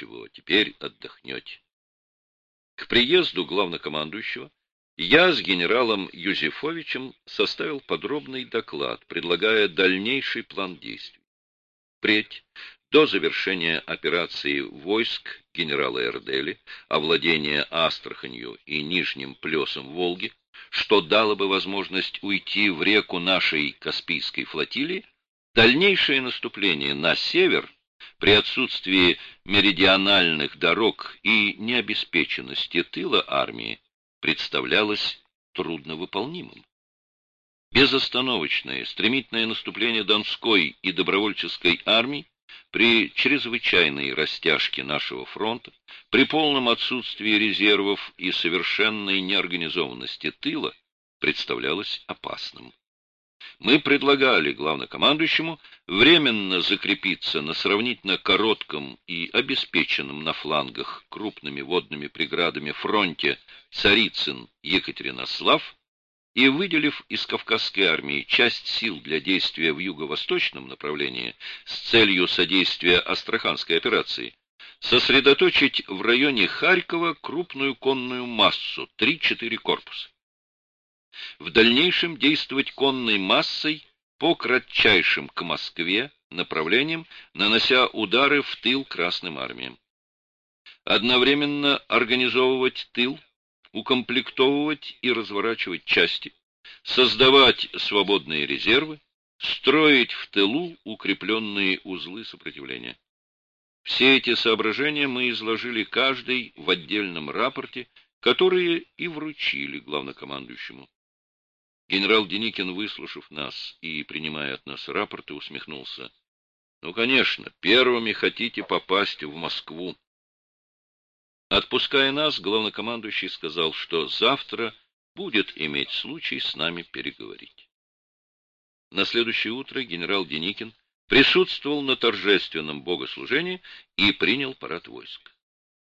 Ничего, теперь отдохнете. К приезду главнокомандующего я с генералом Юзефовичем составил подробный доклад, предлагая дальнейший план действий. Впредь, до завершения операции войск генерала Эрдели, овладения Астраханью и Нижним плесом Волги, что дало бы возможность уйти в реку нашей Каспийской флотилии, дальнейшее наступление на север при отсутствии меридиональных дорог и необеспеченности тыла армии представлялось трудновыполнимым. Безостановочное, стремительное наступление Донской и добровольческой армий при чрезвычайной растяжке нашего фронта, при полном отсутствии резервов и совершенной неорганизованности тыла представлялось опасным. Мы предлагали главнокомандующему временно закрепиться на сравнительно коротком и обеспеченном на флангах крупными водными преградами фронте Царицын-Екатеринослав и, выделив из Кавказской армии часть сил для действия в юго-восточном направлении с целью содействия Астраханской операции, сосредоточить в районе Харькова крупную конную массу 3-4 корпуса в дальнейшем действовать конной массой по кратчайшим к Москве направлениям, нанося удары в тыл Красным армиям. Одновременно организовывать тыл, укомплектовывать и разворачивать части, создавать свободные резервы, строить в тылу укрепленные узлы сопротивления. Все эти соображения мы изложили каждый в отдельном рапорте, которые и вручили главнокомандующему. Генерал Деникин, выслушав нас и принимая от нас рапорты, усмехнулся. Ну, конечно, первыми хотите попасть в Москву. Отпуская нас, главнокомандующий сказал, что завтра будет иметь случай с нами переговорить. На следующее утро генерал Деникин присутствовал на торжественном богослужении и принял парад войск.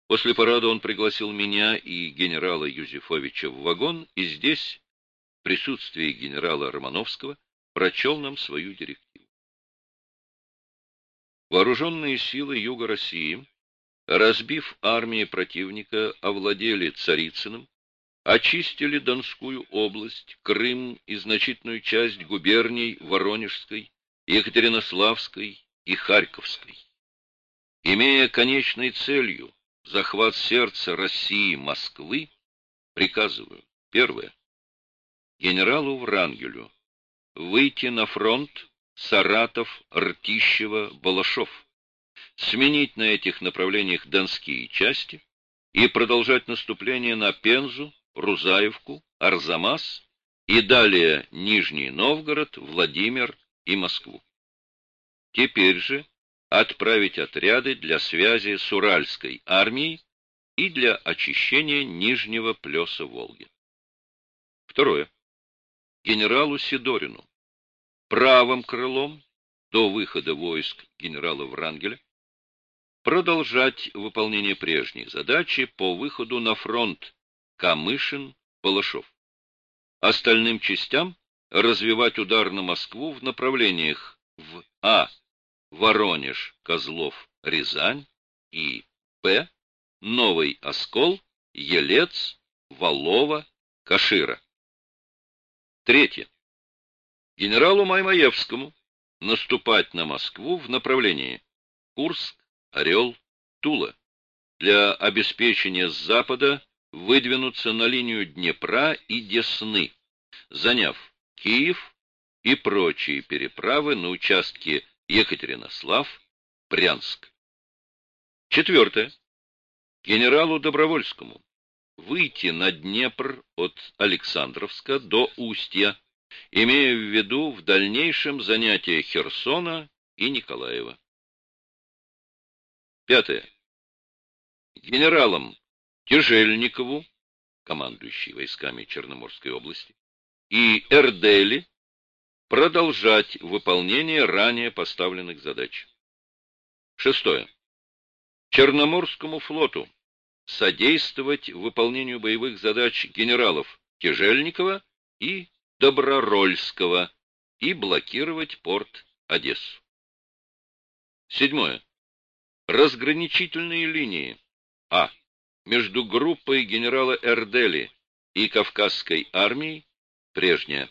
После парада он пригласил меня и генерала Юзефовича в вагон, и здесь присутствии генерала Романовского прочел нам свою директиву. Вооруженные силы Юга России, разбив армии противника, овладели Царицыным, очистили Донскую область, Крым и значительную часть губерний Воронежской, Екатеринославской и Харьковской. Имея конечной целью захват сердца России Москвы, приказываю, первое, генералу Врангелю выйти на фронт Саратов, Ртищево, Балашов, сменить на этих направлениях донские части и продолжать наступление на Пензу, Рузаевку, Арзамас и далее Нижний Новгород, Владимир и Москву. Теперь же отправить отряды для связи с Уральской армией и для очищения Нижнего плеса Волги. Второе генералу Сидорину, правым крылом до выхода войск генерала Врангеля, продолжать выполнение прежней задачи по выходу на фронт Камышин-Балашов. Остальным частям развивать удар на Москву в направлениях в А. Воронеж, Козлов, Рязань и Б. Новый Оскол, Елец, Валова, Кашира. Третье. Генералу Маймаевскому наступать на Москву в направлении Курск, Орел, Тула. Для обеспечения с запада выдвинуться на линию Днепра и Десны, заняв Киев и прочие переправы на участке Екатеринослав, Брянск. Четвертое. Генералу Добровольскому выйти на Днепр от Александровска до Устья, имея в виду в дальнейшем занятие Херсона и Николаева. Пятое. Генералам Тяжельникову, командующий войсками Черноморской области, и Эрдели продолжать выполнение ранее поставленных задач. Шестое. Черноморскому флоту содействовать выполнению боевых задач генералов Тяжельникова и Добророльского и блокировать порт Одессу. Седьмое. Разграничительные линии. А. Между группой генерала Эрдели и Кавказской армией. Прежняя.